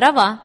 трава.